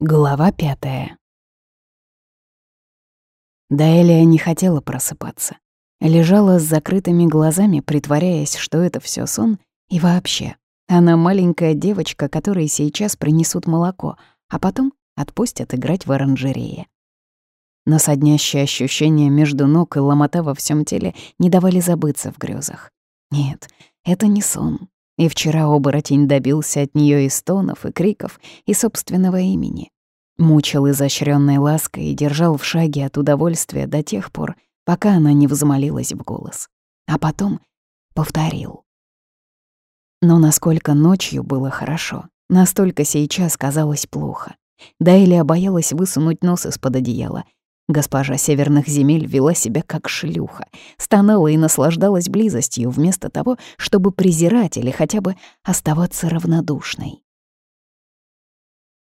Глава пятая. Даэлия не хотела просыпаться. Лежала с закрытыми глазами, притворяясь, что это все сон, и вообще. Она маленькая девочка, которой сейчас принесут молоко, а потом отпустят играть в оранжерее. Но соднящие ощущения между ног и ломота во всем теле не давали забыться в грезах. Нет, это не сон. И вчера оборотень добился от нее и стонов, и криков, и собственного имени. Мучил изощренной лаской и держал в шаге от удовольствия до тех пор, пока она не взмолилась в голос. А потом повторил. Но насколько ночью было хорошо, настолько сейчас казалось плохо. Дайлия боялась высунуть нос из-под одеяла — Госпожа северных земель вела себя как шлюха, стонала и наслаждалась близостью вместо того, чтобы презирать или хотя бы оставаться равнодушной.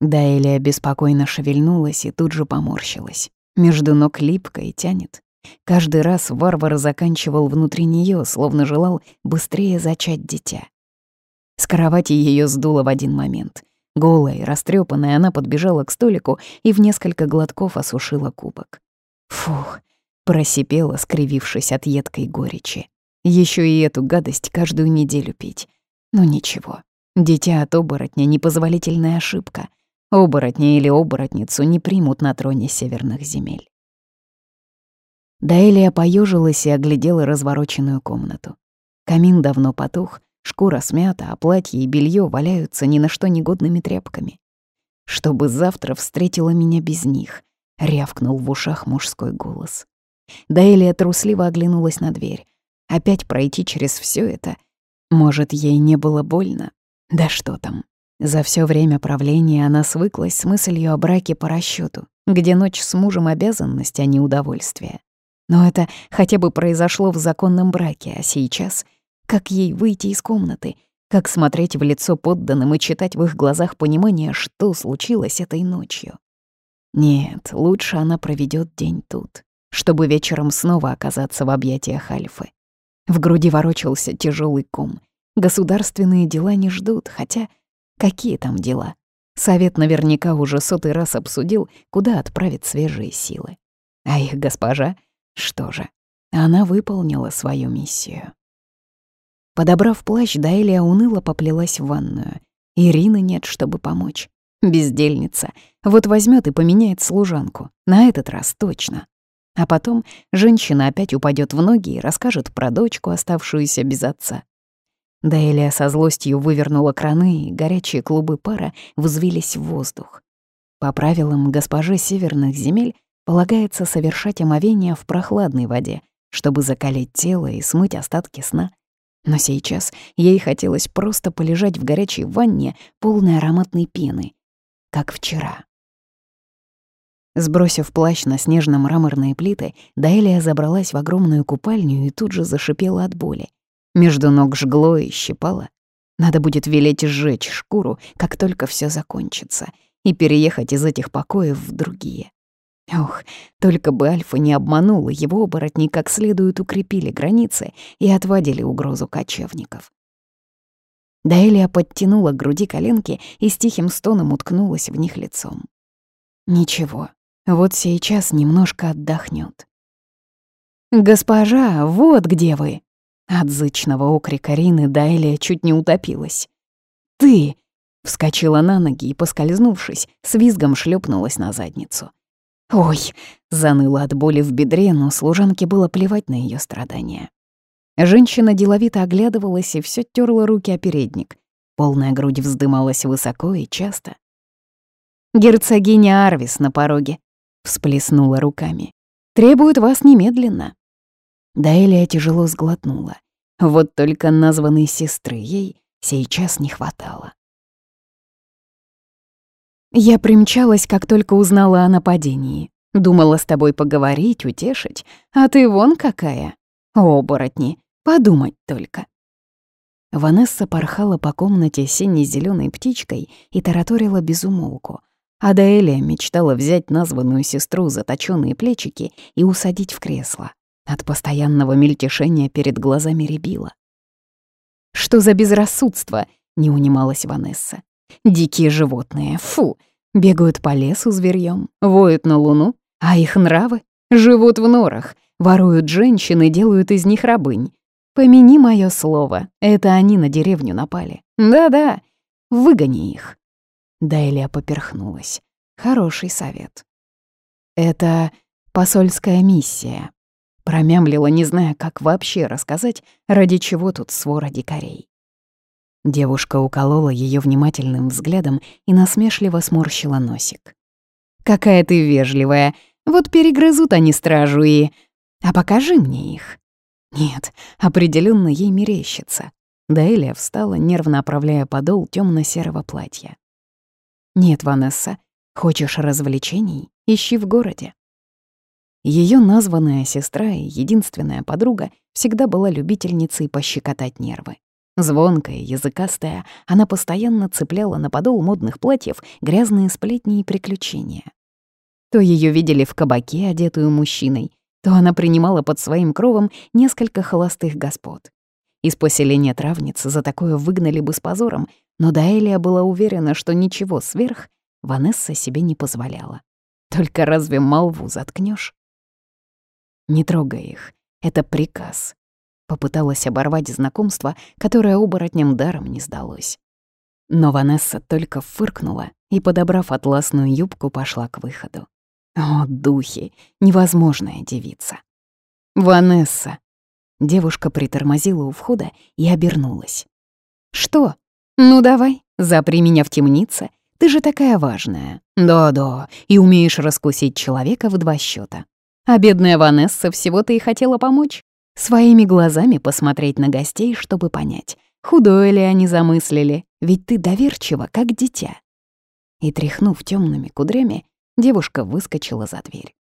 Даэлия беспокойно шевельнулась и тут же поморщилась. Между ног липко и тянет. Каждый раз варвар заканчивал внутри нее, словно желал быстрее зачать дитя. С кровати ее сдуло в один момент — Голая растрепанная, она подбежала к столику и в несколько глотков осушила кубок. Фух, просипела, скривившись от едкой горечи. Еще и эту гадость каждую неделю пить. Ну ничего, дитя от оборотня — непозволительная ошибка. Оборотня или оборотницу не примут на троне северных земель. Даэлия поежилась и оглядела развороченную комнату. Камин давно потух, Шкура смята, а платье и белье валяются ни на что негодными тряпками. «Чтобы завтра встретила меня без них», — рявкнул в ушах мужской голос. Даэлия трусливо оглянулась на дверь. Опять пройти через все это? Может, ей не было больно? Да что там. За все время правления она свыклась с мыслью о браке по расчету, где ночь с мужем — обязанность, а не удовольствие. Но это хотя бы произошло в законном браке, а сейчас как ей выйти из комнаты? Как смотреть в лицо подданным и читать в их глазах понимание, что случилось этой ночью? Нет, лучше она проведет день тут, чтобы вечером снова оказаться в объятиях Альфы. В груди ворочался тяжелый ком. Государственные дела не ждут, хотя какие там дела? Совет наверняка уже сотый раз обсудил, куда отправить свежие силы. А их госпожа, что же, она выполнила свою миссию. Подобрав плащ, Даэлия уныло поплелась в ванную. Ирины нет, чтобы помочь. Бездельница. Вот возьмет и поменяет служанку. На этот раз точно. А потом женщина опять упадет в ноги и расскажет про дочку, оставшуюся без отца. Даэлия со злостью вывернула краны, и горячие клубы пара взвились в воздух. По правилам госпожи северных земель полагается совершать омовение в прохладной воде, чтобы закалить тело и смыть остатки сна — но сейчас ей хотелось просто полежать в горячей ванне, полной ароматной пены, как вчера. Сбросив плащ на снежно-мраморные плиты, Даэлия забралась в огромную купальню и тут же зашипела от боли. Между ног жгло и щипало. Надо будет велеть сжечь шкуру, как только все закончится, и переехать из этих покоев в другие. Ох, только бы Альфа не обманула, его оборотни как следует укрепили границы и отводили угрозу кочевников. Даэлия подтянула к груди коленки и с тихим стоном уткнулась в них лицом. Ничего, вот сейчас немножко отдохнет. «Госпожа, вот где вы!» От зычного окрика Рины Даэлия чуть не утопилась. «Ты!» — вскочила на ноги и, поскользнувшись, с визгом шлепнулась на задницу. «Ой!» — заныла от боли в бедре, но служанке было плевать на ее страдания. Женщина деловито оглядывалась и все терла руки о передник. Полная грудь вздымалась высоко и часто. «Герцогиня Арвис на пороге», — всплеснула руками. «Требует вас немедленно». Даэлия тяжело сглотнула. Вот только названной сестры ей сейчас не хватало. Я примчалась, как только узнала о нападении. Думала с тобой поговорить, утешить, а ты вон какая. Оборотни, подумать только. Ванесса порхала по комнате сине зеленой птичкой и тараторила безумолку. А Даэлия мечтала взять названную сестру за точёные плечики и усадить в кресло. От постоянного мельтешения перед глазами рябила. «Что за безрассудство?» — не унималась Ванесса. Дикие животные, фу! Бегают по лесу зверьем, воют на луну, а их нравы живут в норах, воруют женщин и делают из них рабынь. Помяни мое слово, это они на деревню напали. Да-да, выгони их. Дайлия поперхнулась. Хороший совет. Это посольская миссия. Промямлила, не зная, как вообще рассказать, ради чего тут свора дикарей. Девушка уколола ее внимательным взглядом и насмешливо сморщила носик. «Какая ты вежливая! Вот перегрызут они стражу и... А покажи мне их!» Нет, определенно ей мерещится. Даэлия встала, нервно оправляя подол темно серого платья. «Нет, Ванесса, хочешь развлечений? Ищи в городе». Ее названная сестра и единственная подруга всегда была любительницей пощекотать нервы. Звонкая, языкастая, она постоянно цепляла на подол модных платьев грязные сплетни и приключения. То ее видели в кабаке, одетую мужчиной, то она принимала под своим кровом несколько холостых господ. Из поселения травницы за такое выгнали бы с позором, но Даэлия была уверена, что ничего сверх Ванесса себе не позволяла. Только разве молву заткнешь? Не трогай их, это приказ. Попыталась оборвать знакомство, которое оборотням даром не сдалось. Но Ванесса только фыркнула и, подобрав атласную юбку, пошла к выходу. О, духи, невозможная девица. «Ванесса!» Девушка притормозила у входа и обернулась. «Что? Ну давай, запри меня в темнице. Ты же такая важная. Да-да, и умеешь раскусить человека в два счета. А бедная Ванесса всего-то и хотела помочь. Своими глазами посмотреть на гостей, чтобы понять, худое ли они замыслили, ведь ты доверчива, как дитя. И, тряхнув темными кудрями, девушка выскочила за дверь.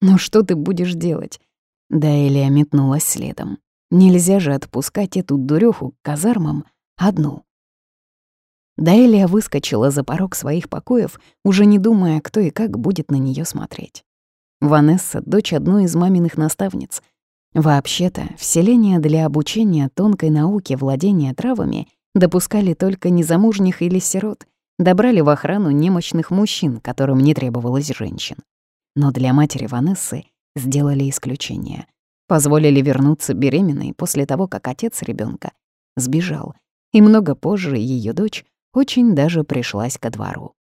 «Ну что ты будешь делать?» Да Элия метнулась следом. Нельзя же отпускать эту дурёху к казармам одну. Даэлия выскочила за порог своих покоев, уже не думая, кто и как будет на нее смотреть. Ванесса — дочь одной из маминых наставниц, Вообще-то, вселение для обучения тонкой науке владения травами допускали только незамужних или сирот, добрали в охрану немощных мужчин, которым не требовалось женщин. Но для матери Ванессы сделали исключение. Позволили вернуться беременной после того, как отец ребенка сбежал, и много позже ее дочь очень даже пришлась ко двору.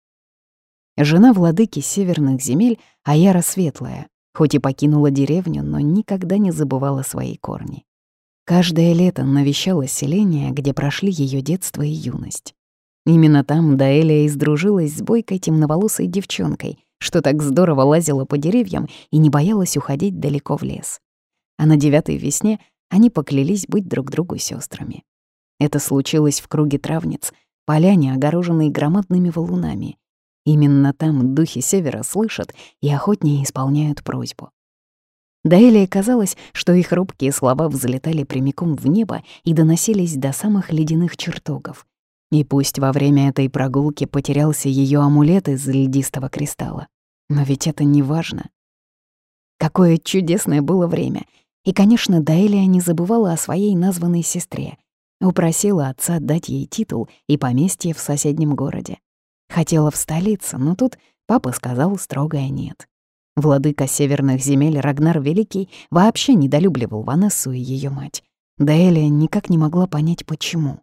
Жена владыки северных земель Аяра Светлая, Хоть и покинула деревню, но никогда не забывала свои корни. Каждое лето навещала селение, где прошли ее детство и юность. Именно там Даэлия издружилась с бойкой темноволосой девчонкой, что так здорово лазила по деревьям и не боялась уходить далеко в лес. А на девятой весне они поклялись быть друг другу сестрами. Это случилось в круге травниц, поляне, огороженной громадными валунами. Именно там духи Севера слышат и охотнее исполняют просьбу. Даэлии казалось, что их робкие слова взлетали прямиком в небо и доносились до самых ледяных чертогов. И пусть во время этой прогулки потерялся ее амулет из льдистого кристалла, но ведь это не важно. Какое чудесное было время. И, конечно, Даэлия не забывала о своей названной сестре. Упросила отца дать ей титул и поместье в соседнем городе. Хотела в столицу, но тут папа сказал строгое «нет». Владыка северных земель Рагнар Великий вообще недолюбливал Ванессу и ее мать. Да Элия никак не могла понять, почему.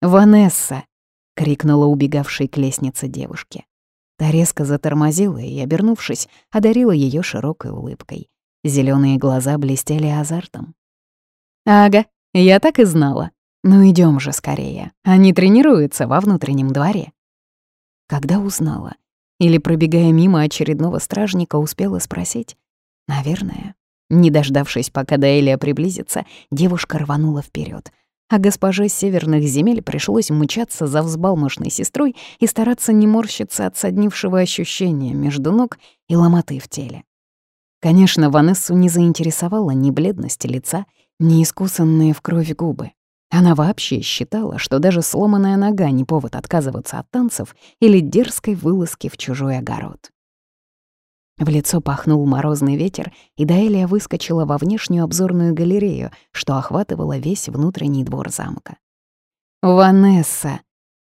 «Ванесса!» — крикнула убегавшей к лестнице девушке. Та резко затормозила и, обернувшись, одарила ее широкой улыбкой. Зеленые глаза блестели азартом. «Ага, я так и знала», ну идем же скорее. Они тренируются во внутреннем дворе. Когда узнала? Или, пробегая мимо очередного стражника, успела спросить? Наверное. Не дождавшись, пока Даэлия приблизится, девушка рванула вперед, а госпоже северных земель пришлось мучаться за взбалмошной сестрой и стараться не морщиться от соднившего ощущения между ног и ломоты в теле. Конечно, Ванессу не заинтересовала ни бледность лица, ни искусанные в кровь губы. Она вообще считала, что даже сломанная нога не повод отказываться от танцев или дерзкой вылазки в чужой огород. В лицо пахнул морозный ветер, и Даэлия выскочила во внешнюю обзорную галерею, что охватывала весь внутренний двор замка. «Ванесса!»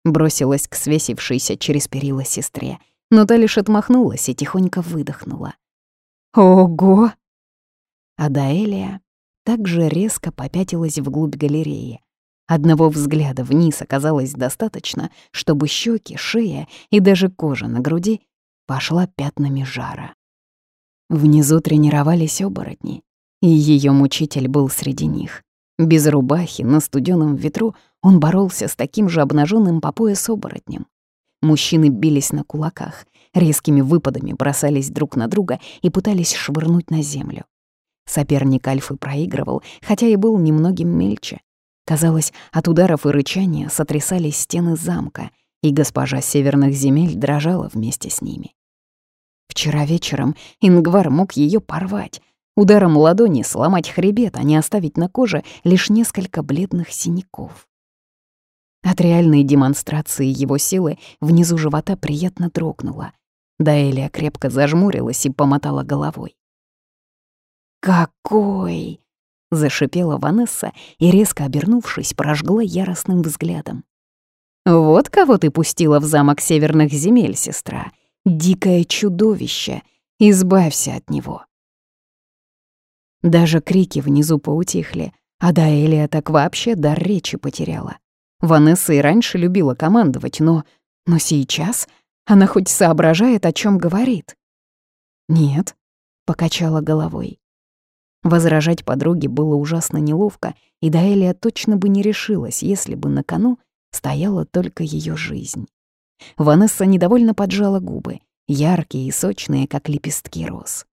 Бросилась к свесившейся через перила сестре, но та лишь отмахнулась и тихонько выдохнула. «Ого!» А Даэлия также резко попятилась вглубь галереи. Одного взгляда вниз оказалось достаточно, чтобы щеки, шея и даже кожа на груди пошла пятнами жара. Внизу тренировались оборотни, и ее мучитель был среди них. Без рубахи, на студеном ветру, он боролся с таким же обнаженным по пояс оборотнем. Мужчины бились на кулаках, резкими выпадами бросались друг на друга и пытались швырнуть на землю. Соперник Альфы проигрывал, хотя и был немногим мельче. Казалось, от ударов и рычания сотрясались стены замка, и госпожа северных земель дрожала вместе с ними. Вчера вечером Ингвар мог ее порвать, ударом ладони сломать хребет, а не оставить на коже лишь несколько бледных синяков. От реальной демонстрации его силы внизу живота приятно дрогнуло. Даэлия крепко зажмурилась и помотала головой. «Какой!» — зашипела Ванесса и, резко обернувшись, прожгла яростным взглядом. «Вот кого ты пустила в замок северных земель, сестра. Дикое чудовище. Избавься от него». Даже крики внизу поутихли, а Даэлия так вообще дар речи потеряла. Ванесса и раньше любила командовать, но... Но сейчас она хоть соображает, о чем говорит. «Нет», — покачала головой. Возражать подруге было ужасно неловко, и Даэлия точно бы не решилась, если бы на кону стояла только ее жизнь. Ванесса недовольно поджала губы, яркие и сочные, как лепестки роз.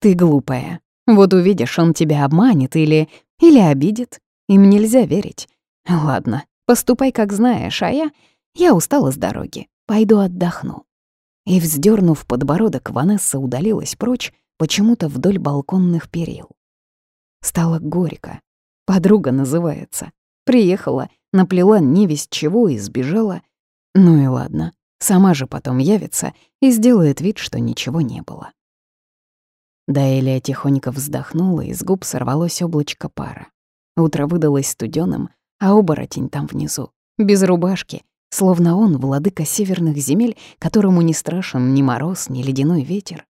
«Ты глупая. Вот увидишь, он тебя обманет или... или обидит. Им нельзя верить. Ладно, поступай как знаешь, а я... Я устала с дороги. Пойду отдохну». И, вздернув подбородок, Ванесса удалилась прочь, почему-то вдоль балконных перил. Стало горько. Подруга называется. Приехала, наплела невесть чего и сбежала. Ну и ладно, сама же потом явится и сделает вид, что ничего не было. Даэлия тихонько вздохнула, и с губ сорвалось облачко пара. Утро выдалось студеным, а оборотень там внизу, без рубашки, словно он владыка северных земель, которому не страшен ни мороз, ни ледяной ветер.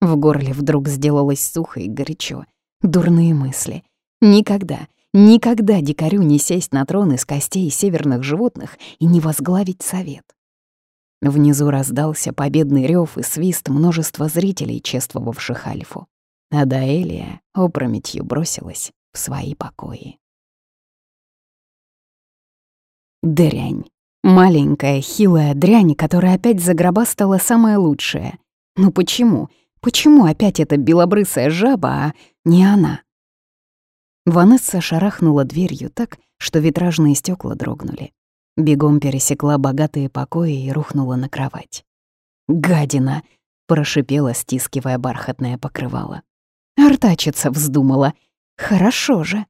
В горле вдруг сделалось сухо и горячо. Дурные мысли. Никогда, никогда дикарю не сесть на трон из костей северных животных и не возглавить совет. Внизу раздался победный рев и свист множества зрителей, чествовавших Альфу. А Даэлия опрометью бросилась в свои покои. Дрянь. Маленькая, хилая дрянь, которая опять за гроба стала самая лучшая. Ну почему? Почему опять эта белобрысая жаба, а не она? Ванесса шарахнула дверью так, что витражные стекла дрогнули. Бегом пересекла богатые покои и рухнула на кровать. «Гадина!» — прошипела, стискивая бархатное покрывало. Артачиться вздумала. «Хорошо же!»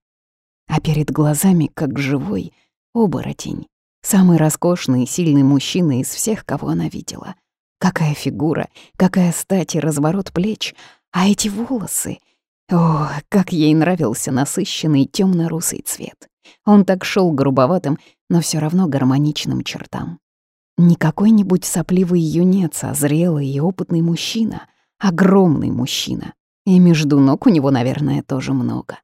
А перед глазами, как живой, оборотень. Самый роскошный и сильный мужчина из всех, кого она видела. Какая фигура, какая стать и разворот плеч. А эти волосы... О, как ей нравился насыщенный темно русый цвет. Он так шел грубоватым, но все равно гармоничным чертам. Не какой-нибудь сопливый юнец, а зрелый и опытный мужчина. Огромный мужчина. И между ног у него, наверное, тоже много.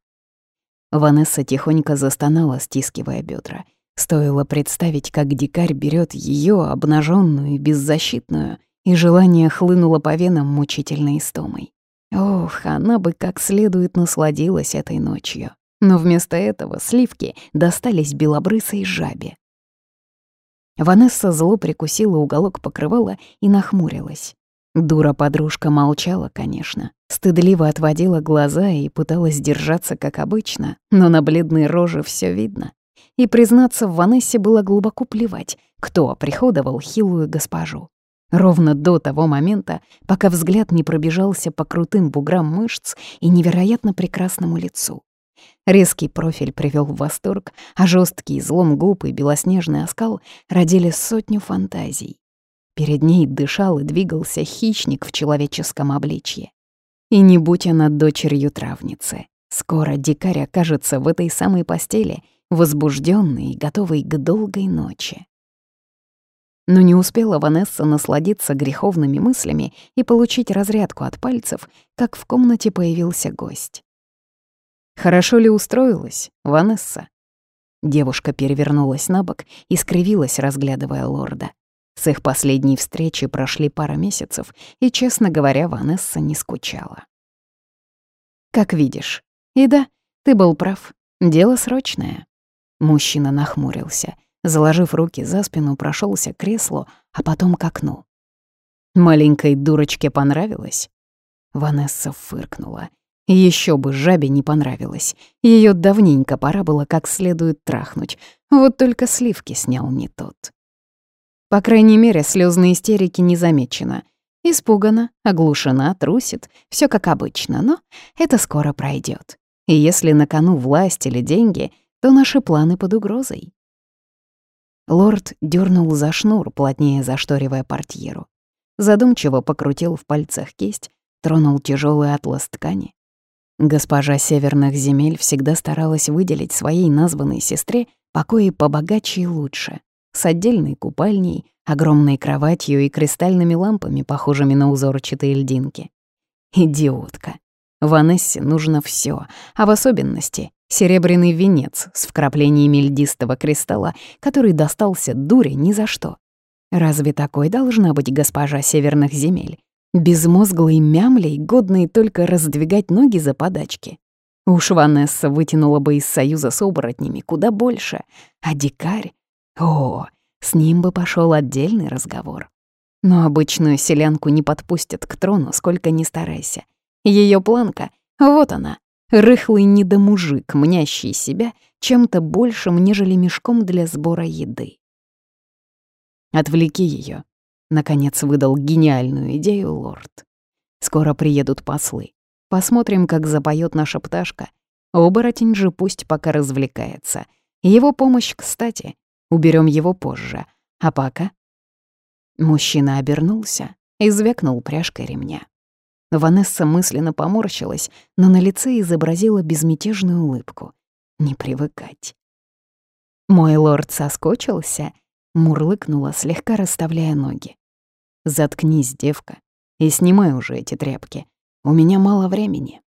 Ванесса тихонько застонала, стискивая бедра. Стоило представить, как дикарь берет ее, обнаженную и беззащитную, и желание хлынуло по венам мучительной истомой. Ох, она бы как следует насладилась этой ночью но вместо этого сливки достались белобрысой жабе. Ванесса зло прикусила уголок покрывала и нахмурилась. Дура-подружка молчала, конечно, стыдливо отводила глаза и пыталась держаться, как обычно, но на бледной роже все видно. И, признаться, в Ванессе было глубоко плевать, кто приходовал хилую госпожу. Ровно до того момента, пока взгляд не пробежался по крутым буграм мышц и невероятно прекрасному лицу. Резкий профиль привел в восторг, а жесткий излом губ и белоснежный оскал родили сотню фантазий. Перед ней дышал и двигался хищник в человеческом обличье. И не будь она дочерью травницы. Скоро дикарь окажется в этой самой постели, возбужденный и готовый к долгой ночи. Но не успела Ванесса насладиться греховными мыслями и получить разрядку от пальцев, как в комнате появился гость. «Хорошо ли устроилась, Ванесса?» Девушка перевернулась на бок и скривилась, разглядывая лорда. С их последней встречи прошли пара месяцев, и, честно говоря, Ванесса не скучала. «Как видишь. И да, ты был прав. Дело срочное». Мужчина нахмурился. Заложив руки за спину, прошелся к креслу, а потом к окну. «Маленькой дурочке понравилось?» Ванесса фыркнула. Еще бы жабе не понравилось. Ее давненько пора было как следует трахнуть. Вот только сливки снял не тот. По крайней мере, слезной истерики не замечено. Испугана, оглушена, трусит, все как обычно, но это скоро пройдет. И если на кону власть или деньги, то наши планы под угрозой. Лорд дернул за шнур, плотнее зашторивая портьеру. Задумчиво покрутил в пальцах кисть, тронул тяжелый атлас ткани. Госпожа северных земель всегда старалась выделить своей названной сестре покои побогаче и лучше с отдельной купальней, огромной кроватью и кристальными лампами, похожими на узорчатые льдинки. Идиотка. Ванессе нужно все, а в особенности серебряный венец с вкраплениями льдистого кристалла, который достался дуре ни за что. Разве такой должна быть госпожа северных земель? Безмозглый мямлей, годный только раздвигать ноги за подачки. Уж Ванесса вытянула бы из союза с оборотнями куда больше, а дикарь о, с ним бы пошел отдельный разговор. Но обычную селянку не подпустят к трону, сколько ни старайся. Ее планка — вот она, рыхлый недомужик, мнящий себя чем-то большим, нежели мешком для сбора еды. «Отвлеки ее, наконец выдал гениальную идею лорд. «Скоро приедут послы. Посмотрим, как запоет наша пташка. Оборотень же пусть пока развлекается. Его помощь кстати. Уберем его позже. А пока...» Мужчина обернулся и звякнул пряжкой ремня. Ванесса мысленно поморщилась, но на лице изобразила безмятежную улыбку. Не привыкать. «Мой лорд соскочился?» — мурлыкнула, слегка расставляя ноги. «Заткнись, девка, и снимай уже эти тряпки. У меня мало времени».